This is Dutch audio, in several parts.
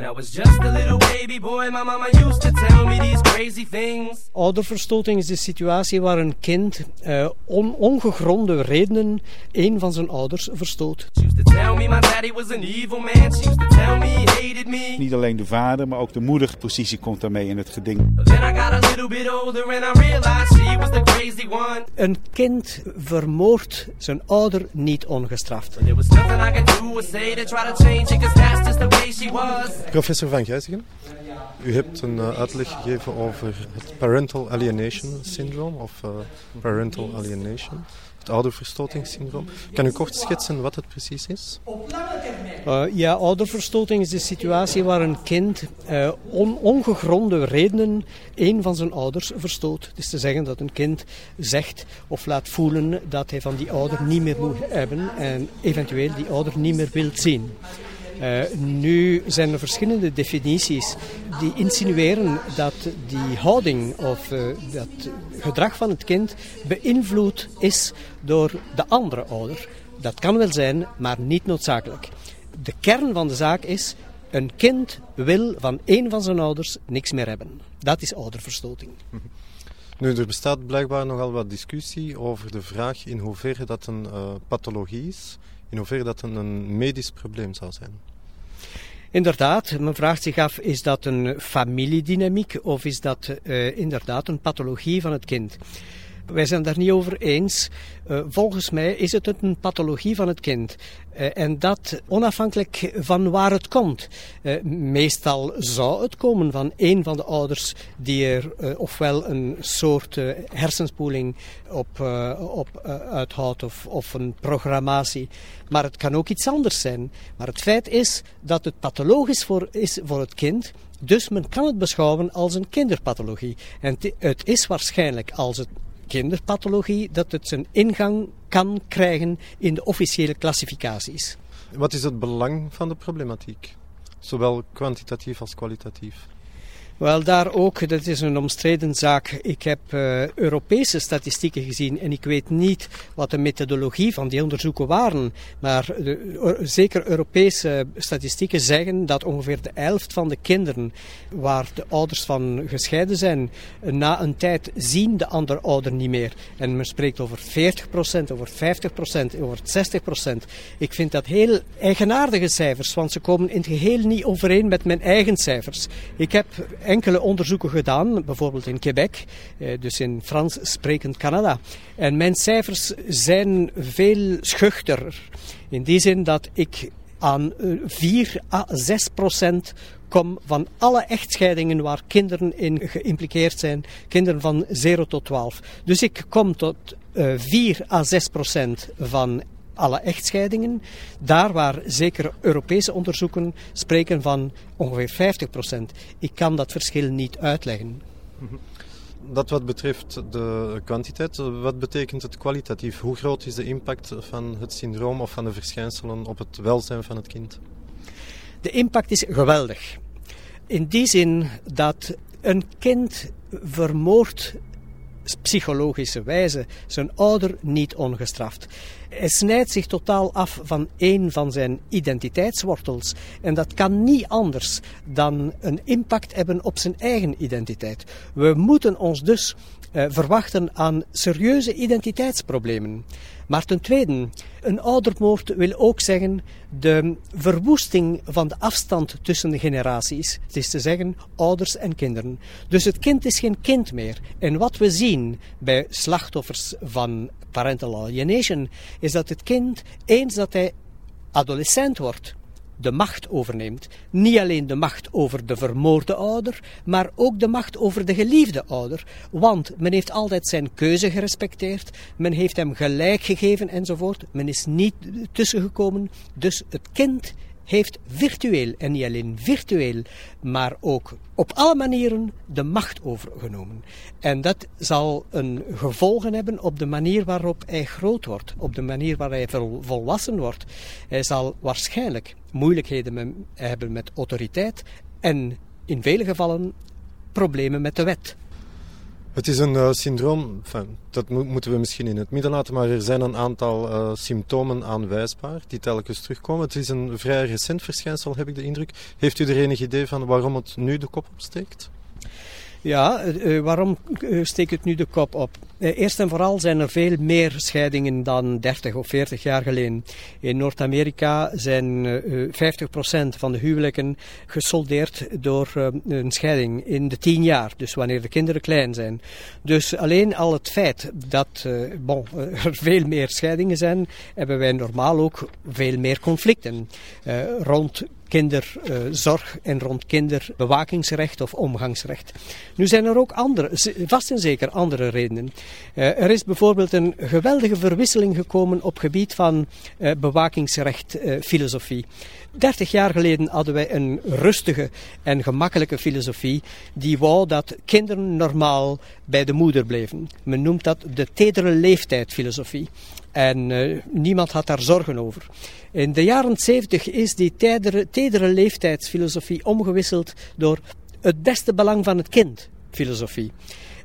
When I was just a little baby boy, my mama used to tell me these crazy things. Ouderverstoting is de situatie waar een kind uh, on ongegronde redenen een van zijn ouders verstoot. She used to tell me my daddy was an evil man. She used to tell me he hated me. Niet alleen de vader, maar ook de moederpositie komt daarmee in het geding. But then I got a little bit older and I realized she was the crazy one. Een kind vermoordt zijn ouder niet ongestraft. There was nothing I could do or say to try to change it, cause that's just the. Professor Van Gijzigen, u hebt een uh, uitleg gegeven over het parental alienation syndroom of uh, parental alienation, het ouderverstotingssyndroom. Kan u kort schetsen wat het precies is? Uh, ja, ouderverstoting is de situatie waar een kind uh, on ongegronde redenen een van zijn ouders verstoot. Het is te zeggen dat een kind zegt of laat voelen dat hij van die ouder niet meer moet hebben en eventueel die ouder niet meer wil zien. Uh, nu zijn er verschillende definities die insinueren dat die houding of uh, dat gedrag van het kind beïnvloed is door de andere ouder. Dat kan wel zijn, maar niet noodzakelijk. De kern van de zaak is, een kind wil van één van zijn ouders niks meer hebben. Dat is ouderverstoting. Nu, er bestaat blijkbaar nogal wat discussie over de vraag in hoeverre dat een uh, pathologie is, in hoeverre dat een, een medisch probleem zou zijn. Inderdaad, men vraagt zich af, is dat een familiedynamiek of is dat uh, inderdaad een pathologie van het kind? Wij zijn daar niet over eens. Uh, volgens mij is het een pathologie van het kind. Uh, en dat onafhankelijk van waar het komt. Uh, meestal zou het komen van een van de ouders die er ofwel een soort hersenspoeling op, op uithoudt of, of een programmatie. Maar het kan ook iets anders zijn. Maar het feit is dat het pathologisch voor, is voor het kind. Dus men kan het beschouwen als een kinderpathologie. En het is waarschijnlijk als het kinderpathologie dat het zijn ingang kan krijgen in de officiële klassificaties. Wat is het belang van de problematiek, zowel kwantitatief als kwalitatief? Wel, daar ook, dat is een omstreden zaak. Ik heb uh, Europese statistieken gezien en ik weet niet wat de methodologie van die onderzoeken waren. Maar de, zeker Europese statistieken zeggen dat ongeveer de helft van de kinderen waar de ouders van gescheiden zijn, na een tijd zien de andere ouder niet meer. En men spreekt over 40%, over 50%, over 60%. Ik vind dat heel eigenaardige cijfers, want ze komen in het geheel niet overeen met mijn eigen cijfers. Ik heb enkele onderzoeken gedaan, bijvoorbeeld in Quebec, dus in Frans sprekend Canada. En mijn cijfers zijn veel schuchter. In die zin dat ik aan 4 à 6 procent kom van alle echtscheidingen waar kinderen in geïmpliceerd zijn, kinderen van 0 tot 12. Dus ik kom tot uh, 4 à 6 procent van alle echtscheidingen. Daar waar zeker Europese onderzoeken spreken van ongeveer 50%. Ik kan dat verschil niet uitleggen. Dat wat betreft de kwantiteit, wat betekent het kwalitatief? Hoe groot is de impact van het syndroom of van de verschijnselen op het welzijn van het kind? De impact is geweldig. In die zin dat een kind vermoordt psychologische wijze zijn ouder niet ongestraft. Hij snijdt zich totaal af van één van zijn identiteitswortels. En dat kan niet anders dan een impact hebben op zijn eigen identiteit. We moeten ons dus verwachten aan serieuze identiteitsproblemen. Maar ten tweede, een oudermoord wil ook zeggen de verwoesting van de afstand tussen de generaties. Het is te zeggen ouders en kinderen. Dus het kind is geen kind meer. En wat we zien bij slachtoffers van parental alienation is dat het kind, eens dat hij adolescent wordt, de macht overneemt. Niet alleen de macht over de vermoorde ouder, maar ook de macht over de geliefde ouder. Want men heeft altijd zijn keuze gerespecteerd, men heeft hem gelijk gegeven enzovoort. Men is niet tussengekomen. Dus het kind heeft virtueel, en niet alleen virtueel, maar ook op alle manieren de macht overgenomen. En dat zal een gevolgen hebben op de manier waarop hij groot wordt, op de manier waarop hij volwassen wordt. Hij zal waarschijnlijk moeilijkheden hebben met autoriteit en in vele gevallen problemen met de wet. Het is een uh, syndroom, enfin, dat mo moeten we misschien in het midden laten, maar er zijn een aantal uh, symptomen aanwijsbaar die telkens terugkomen. Het is een vrij recent verschijnsel, heb ik de indruk. Heeft u er enig idee van waarom het nu de kop opsteekt? Ja, uh, waarom steekt het nu de kop op? Eerst en vooral zijn er veel meer scheidingen dan 30 of 40 jaar geleden. In Noord-Amerika zijn uh, 50% van de huwelijken gesoldeerd door een scheiding in de 10 jaar, dus wanneer de kinderen klein zijn. Dus alleen al het feit dat bon, er veel meer scheidingen zijn, hebben wij normaal ook veel meer conflicten rond kinderzorg en rond kinderbewakingsrecht of omgangsrecht. Nu zijn er ook andere, vast en zeker andere redenen. Uh, er is bijvoorbeeld een geweldige verwisseling gekomen op gebied van uh, bewakingsrechtfilosofie. Uh, 30 jaar geleden hadden wij een rustige en gemakkelijke filosofie die wou dat kinderen normaal bij de moeder bleven. Men noemt dat de tedere leeftijdfilosofie. En uh, niemand had daar zorgen over. In de jaren 70 is die tedere, tedere leeftijdsfilosofie omgewisseld door het beste belang van het kind filosofie.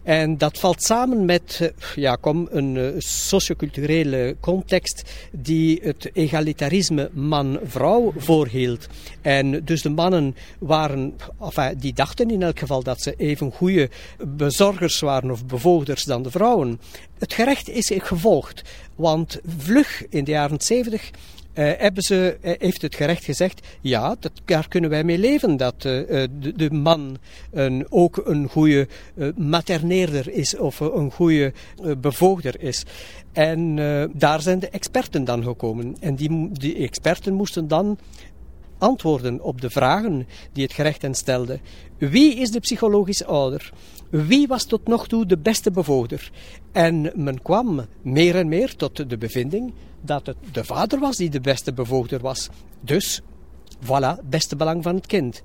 En dat valt samen met eh, ja, kom, een uh, socioculturele context die het egalitarisme man-vrouw voorhield. En dus de mannen waren, enfin, die dachten in elk geval dat ze even goede bezorgers waren of bevoogders dan de vrouwen. Het gerecht is gevolgd, want vlug in de jaren 70 uh, hebben ze, uh, heeft het gerecht gezegd, ja, dat, daar kunnen wij mee leven, dat uh, de, de, man een, ook een goede materneerder is of een goede bevoogder is. En daar zijn de experten dan gekomen. En die, die experten moesten dan antwoorden op de vragen die het gerecht hen stelde. Wie is de psychologische ouder? Wie was tot nog toe de beste bevoogder? En men kwam meer en meer tot de bevinding dat het de vader was die de beste bevoogder was. Dus, voilà, beste belang van het kind.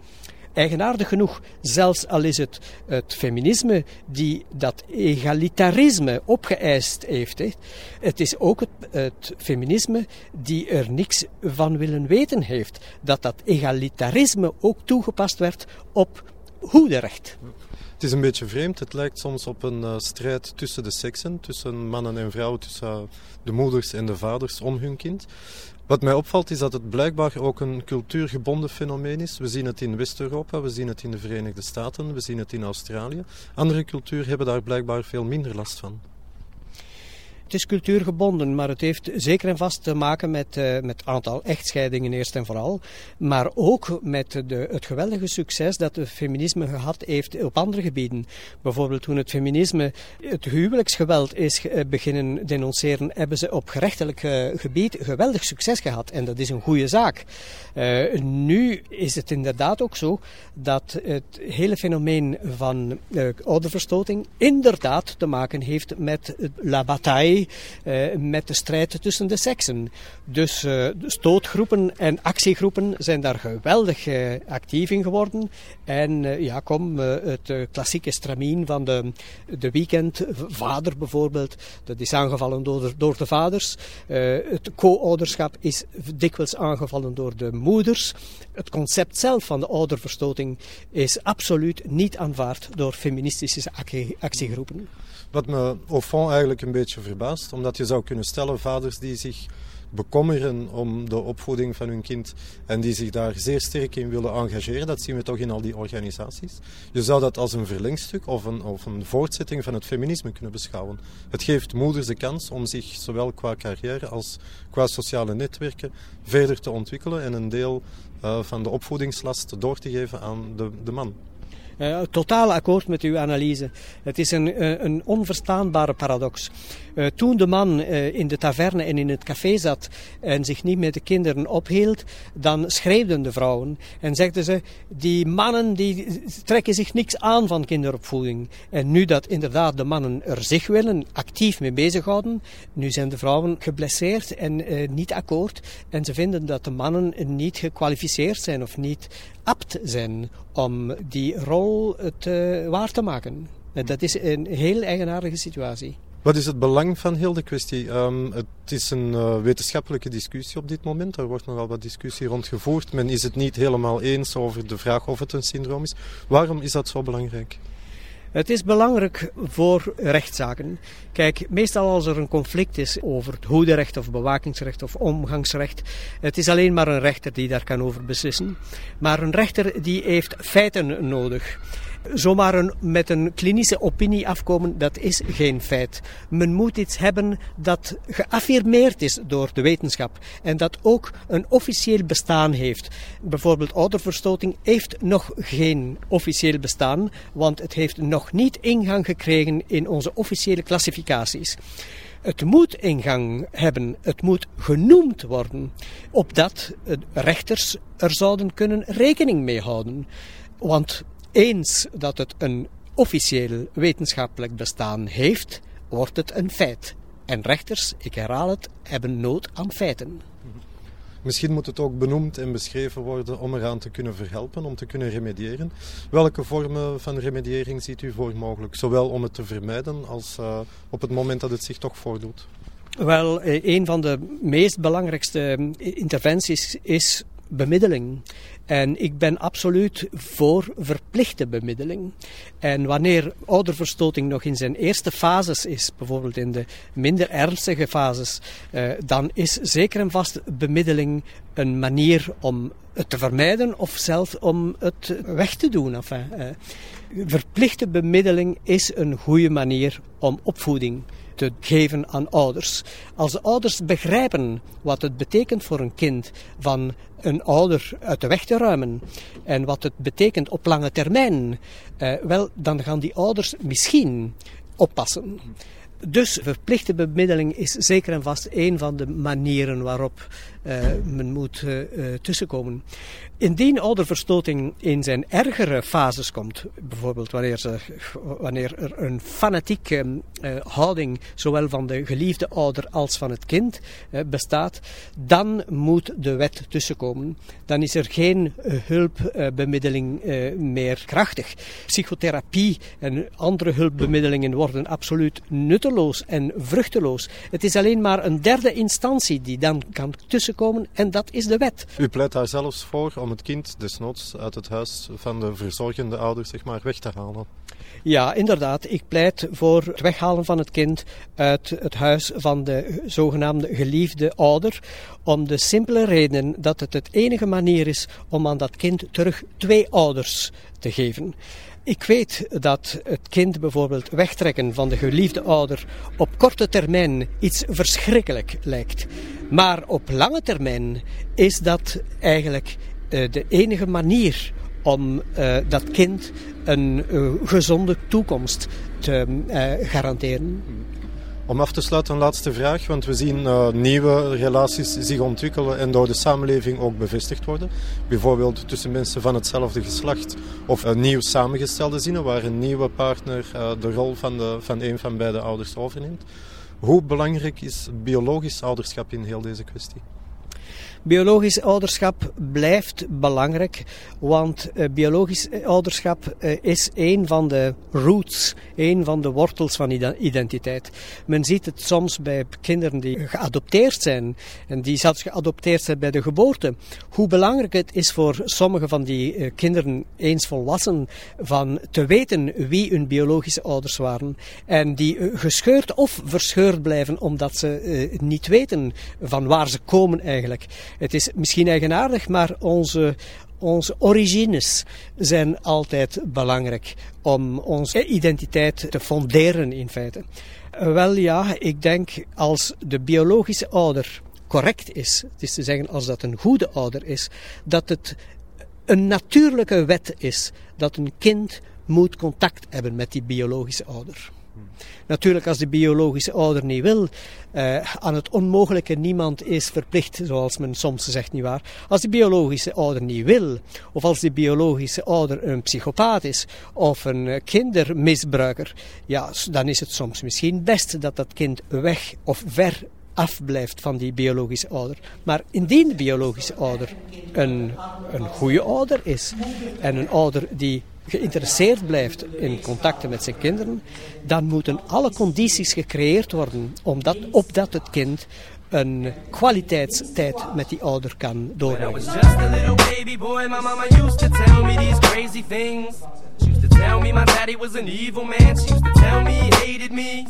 Eigenaardig genoeg, zelfs al is het het feminisme die dat egalitarisme opgeëist heeft. Het is ook het, het, feminisme die er niks van willen weten heeft. Dat dat egalitarisme ook toegepast werd op hoederecht. Het is een beetje vreemd. Het lijkt soms op een uh, strijd tussen de seksen, tussen mannen en vrouwen, tussen uh, de moeders en de vaders om hun kind. Wat mij opvalt is dat het blijkbaar ook een cultuurgebonden fenomeen is. We zien het in West-Europa, we zien het in de Verenigde Staten, we zien het in Australië. Andere culturen hebben daar blijkbaar veel minder last van. Het is cultuurgebonden, maar het heeft zeker en vast te maken met uh, met aantal echtscheidingen eerst en vooral. Maar ook met de, het geweldige succes dat het feminisme gehad heeft op andere gebieden. Bijvoorbeeld toen het feminisme het huwelijksgeweld is uh, beginnen denonceren, hebben ze op gerechtelijk uh, gebied geweldig succes gehad. En dat is een goede zaak. nu is het inderdaad ook zo dat het hele fenomeen van ouderverstoting inderdaad te maken heeft met la bataille uh, met de strijd tussen de seksen. Dus uh, stootgroepen en actiegroepen zijn daar geweldig uh, actief in geworden. En ja, kom, het klassieke stramien van de, de weekendvader bijvoorbeeld, dat is aangevallen door de, door de vaders. het co-ouderschap is dikwijls aangevallen door de moeders. Het concept zelf van de ouderverstoting is absoluut niet aanvaard door feministische actiegroepen. Wat me au fond eigenlijk een beetje verbaast, omdat je zou kunnen stellen, vaders die zich bekommeren om de opvoeding van hun kind en die zich daar zeer sterk in willen engageren. Dat zien we toch in al die organisaties. Je zou dat als een verlengstuk of een, of een voortzetting van het feminisme kunnen beschouwen. Het geeft moeders de kans om zich zowel qua carrière als qua sociale netwerken verder te ontwikkelen en een deel uh, van de opvoedingslast door te geven aan de, de man. Uh, totaal akkoord met uw analyse. Het is een, uh, een onverstaanbare paradox. Uh, toen de man in de taverne en in het café zat en zich niet met de kinderen ophield, dan schreeuwden de vrouwen en zegden ze: die mannen die trekken zich niks aan van kinderopvoeding. En nu dat inderdaad de mannen er zich willen actief mee bezighouden, nu zijn de vrouwen geblesseerd en niet akkoord en ze vinden dat de mannen niet gekwalificeerd zijn of niet apt zijn om die rol te, waar te maken. En dat is een heel eigenaardige situatie. Wat is het belang van heel de kwestie? Um, het is een uh, wetenschappelijke discussie op dit moment. Er wordt nogal wat discussie rond gevoerd. Men is het niet helemaal eens over de vraag of het een syndroom is. Waarom is dat zo belangrijk? Het is belangrijk voor rechtszaken. Kijk, meestal als er een conflict is over het hoederecht of bewakingsrecht of omgangsrecht, het is alleen maar een rechter die daar kan over beslissen. Maar een rechter die heeft feiten nodig. Zomaar een, met een klinische opinie afkomen, dat is geen feit. Men moet iets hebben dat geaffirmeerd is door de wetenschap en dat ook een officieel bestaan heeft. Bijvoorbeeld ouderverstoting heeft nog geen officieel bestaan, want het heeft nog niet ingang gekregen in onze officiële klassificaties. Het moet ingang hebben, het moet genoemd worden, opdat rechters er zouden kunnen rekening mee houden. Want eens dat het een officieel wetenschappelijk bestaan heeft, wordt het een feit. En rechters, ik herhaal het, hebben nood aan feiten. Misschien moet het ook benoemd en beschreven worden om eraan te kunnen verhelpen, om te kunnen remediëren. Welke vormen van remediëring ziet u voor mogelijk, zowel om het te vermijden als uh, op het moment dat het zich toch voordoet? Wel, eh, een van de meest belangrijkste interventies is bemiddeling. En ik ben absoluut voor verplichte bemiddeling. En wanneer ouderverstoting nog in zijn eerste fases is, bijvoorbeeld in de minder ernstige fases, eh, dan is zeker en vast bemiddeling een manier om het te vermijden of zelfs om het weg te doen. Eh, verplichte bemiddeling is een goede manier om opvoeding te geven aan ouders. Als de ouders begrijpen wat het betekent voor een kind van een ouder uit de weg te ruimen en wat het betekent op lange termijn, eh, wel, dan gaan die ouders misschien oppassen. Dus verplichte bemiddeling is zeker en vast een van de manieren waarop men moet uh, tussenkomen. Indien ouderverstoting in zijn ergere fases komt, bijvoorbeeld wanneer, ze, wanneer er een fanatieke houding zowel van de geliefde ouder als van het kind bestaat, dan moet de wet tussenkomen. Dan is er geen hulpbemiddeling meer krachtig. Psychotherapie en andere hulpbemiddelingen worden absoluut nutteloos en vruchteloos. Het is alleen maar een derde instantie die dan kan tussenkomen en dat is de wet. U pleit daar zelfs voor om het kind desnoods uit het huis van de verzorgende ouders zeg maar, weg te halen. Ja, inderdaad. Ik pleit voor het weghalen van het kind uit het huis van de zogenaamde geliefde ouder. Om de simpele reden dat het het enige manier is om aan dat kind terug twee ouders te geven. Ik weet dat het kind bijvoorbeeld wegtrekken van de geliefde ouder op korte termijn iets verschrikkelijk lijkt. Maar op lange termijn is dat eigenlijk uh, de enige manier om uh, dat kind een uh, gezonde toekomst te garanderen. Om af te sluiten, een laatste vraag, want we zien uh, nieuwe relaties zich ontwikkelen en door de samenleving ook bevestigd worden. Bijvoorbeeld tussen mensen van hetzelfde geslacht of uh, nieuw samengestelde zinnen, waar een nieuwe partner uh, de rol van, de, van een van beide ouders overneemt. Hoe belangrijk is biologisch ouderschap in heel deze kwestie? Biologisch ouderschap blijft belangrijk, want uh, biologisch ouderschap uh, is een van de roots, een van de wortels van identiteit. Men ziet het soms bij kinderen die geadopteerd zijn en die zelfs geadopteerd zijn bij de geboorte. Hoe belangrijk het is voor sommige van die kinderen, eens volwassen, van te weten wie hun biologische ouders waren en die gescheurd of verscheurd blijven omdat ze niet weten van waar ze komen eigenlijk. Het is misschien eigenaardig, maar onze, onze origines zijn altijd belangrijk om onze identiteit te fonderen in feite. Wel ja, ik denk als de biologische ouder correct is, het is te zeggen als dat een goede ouder is, dat het een natuurlijke wet is dat een kind moet contact hebben met die biologische ouder. Natuurlijk, als de biologische ouder niet wil, uh, aan het onmogelijke niemand is verplicht, zoals men soms zegt, niet waar. Als de biologische ouder niet wil, of als de biologische ouder een psychopaat is, of een eh, kindermisbruiker, ja, dan is het soms misschien best dat dat kind weg of ver afblijft van die biologische ouder. Maar indien de biologische ouder een, een goede ouder is en een ouder die geïnteresseerd blijft in contacten met zijn kinderen, dan moeten alle condities gecreëerd worden omdat, opdat het kind een kwaliteitstijd met die ouder kan doorbrengen. tell me my daddy was an evil man. She used to tell me he hated me.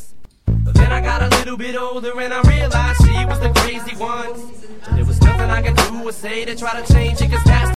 But then I got a little bit older and I realized she was the crazy one. There was nothing I could do or say to try to change it, cause that's